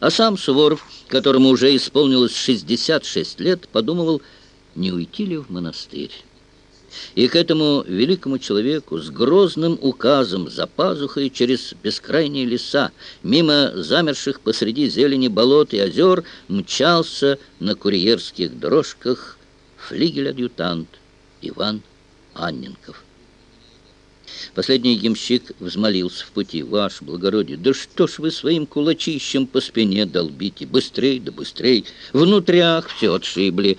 А сам Суворов, которому уже исполнилось 66 лет, подумывал, не уйти ли в монастырь. И к этому великому человеку с грозным указом за пазухой через бескрайние леса, мимо замерших посреди зелени болот и озер, мчался на курьерских дорожках флигель-адъютант Иван Анненков. Последний ямщик взмолился в пути. «Ваше благородие, да что ж вы своим кулачищем по спине долбите? Быстрей да быстрей! Внутрях все отшибли.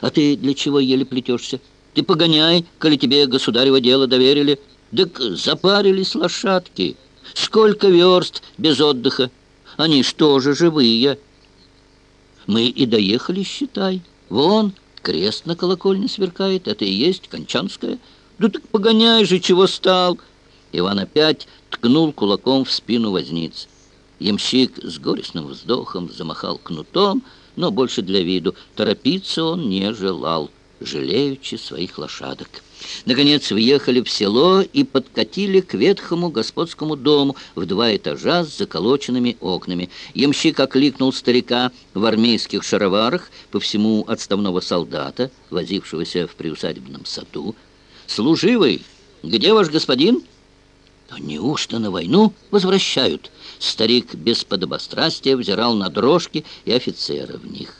А ты для чего еле плетешься? Ты погоняй, коли тебе государево дело доверили. Так запарились лошадки. Сколько верст без отдыха? Они что же живые? Мы и доехали, считай. Вон, крест на колокольне сверкает. Это и есть Кончанская. Да так погоняй же, чего стал. Иван опять ткнул кулаком в спину возниц. Ямщик с горестным вздохом замахал кнутом, но больше для виду. Торопиться он не желал жалеючи своих лошадок. Наконец въехали в село и подкатили к ветхому господскому дому в два этажа с заколоченными окнами. Ямщик окликнул старика в армейских шароварах по всему отставного солдата, возившегося в приусадебном саду. «Служивый, где ваш господин?» «Неужто на войну возвращают?» Старик без подобострастия взирал на дрожки и офицера в них.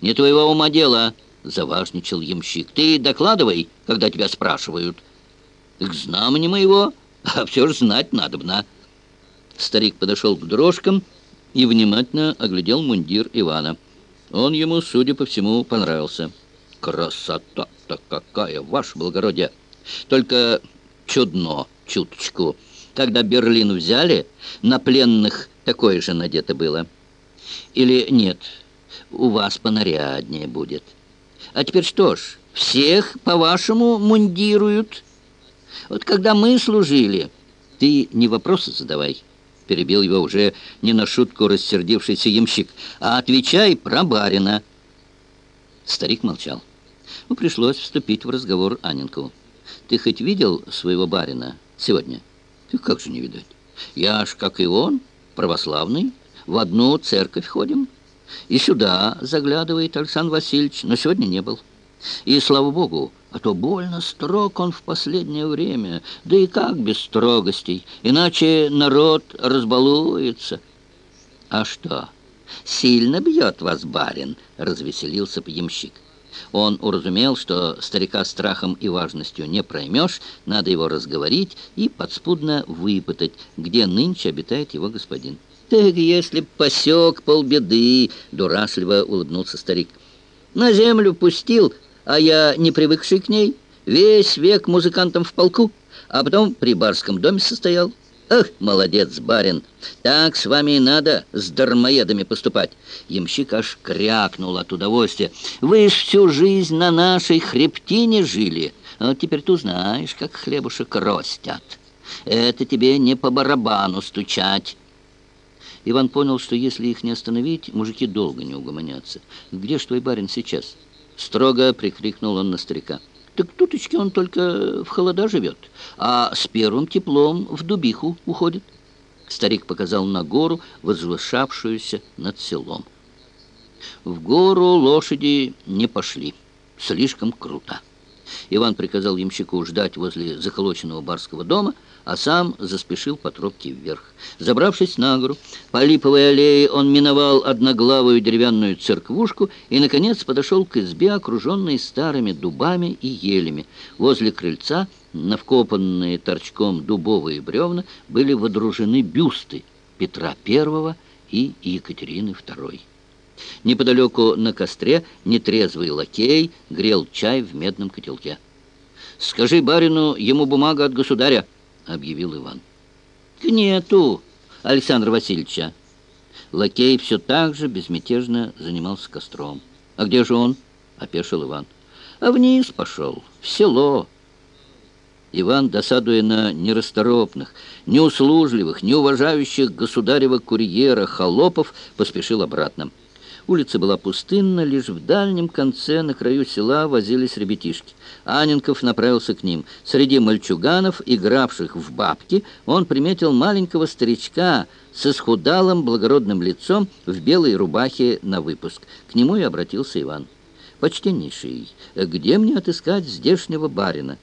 «Не твоего ума дело!» заважничал ямщик. «Ты докладывай, когда тебя спрашивают». «К знамени моего, а все же знать надобно». Старик подошел к дрожкам и внимательно оглядел мундир Ивана. Он ему, судя по всему, понравился. «Красота-то какая, ваше благородие! Только чудно, чуточку. Когда Берлин взяли, на пленных такое же надето было. Или нет, у вас понаряднее будет». А теперь что ж, всех, по-вашему, мундируют? Вот когда мы служили, ты не вопросы задавай, перебил его уже не на шутку рассердившийся ямщик, а отвечай про барина. Старик молчал. Ну, пришлось вступить в разговор Аненкову. Ты хоть видел своего барина сегодня? Ты как же не видать? Я ж, как и он, православный, в одну церковь ходим. И сюда заглядывает Александр Васильевич, но сегодня не был. И, слава богу, а то больно строг он в последнее время. Да и как без строгостей? Иначе народ разбалуется. А что, сильно бьет вас барин? Развеселился ямщик. Он уразумел, что старика страхом и важностью не проймешь, надо его разговорить и подспудно выпытать, где нынче обитает его господин. «Так если б посек полбеды!» — дурашливо улыбнулся старик. «На землю пустил, а я не привыкший к ней. Весь век музыкантом в полку, а потом при барском доме состоял. Ах, молодец, барин! Так с вами и надо с дармоедами поступать!» Ямщик аж крякнул от удовольствия. «Вы ж всю жизнь на нашей хребтине жили, а теперь ты узнаешь, как хлебушек ростят. Это тебе не по барабану стучать». Иван понял, что если их не остановить, мужики долго не угомонятся. «Где ж твой барин сейчас?» Строго прикрикнул он на старика. «Так туточки он только в холода живет, а с первым теплом в дубиху уходит». Старик показал на гору, возвышавшуюся над селом. В гору лошади не пошли. Слишком круто. Иван приказал ямщику ждать возле заколоченного барского дома, а сам заспешил по тропке вверх. Забравшись на гору, по липовой аллее он миновал одноглавую деревянную церквушку и, наконец, подошел к избе, окруженной старыми дубами и елями. Возле крыльца, на вкопанные торчком дубовые бревна, были водружены бюсты Петра I и Екатерины II. Неподалеку на костре нетрезвый лакей грел чай в медном котелке. «Скажи барину, ему бумага от государя», — объявил Иван. «Нету, Александра Васильевича». Лакей все так же безмятежно занимался костром. «А где же он?» — опешил Иван. «А вниз пошел, в село». Иван, досадуя на нерасторопных, неуслужливых, неуважающих государева курьера холопов, поспешил обратно. Улица была пустынна, лишь в дальнем конце, на краю села, возились ребятишки. Аненков направился к ним. Среди мальчуганов, игравших в бабки, он приметил маленького старичка с исхудалым благородным лицом в белой рубахе на выпуск. К нему и обратился Иван. «Почтеннейший, где мне отыскать здешнего барина?»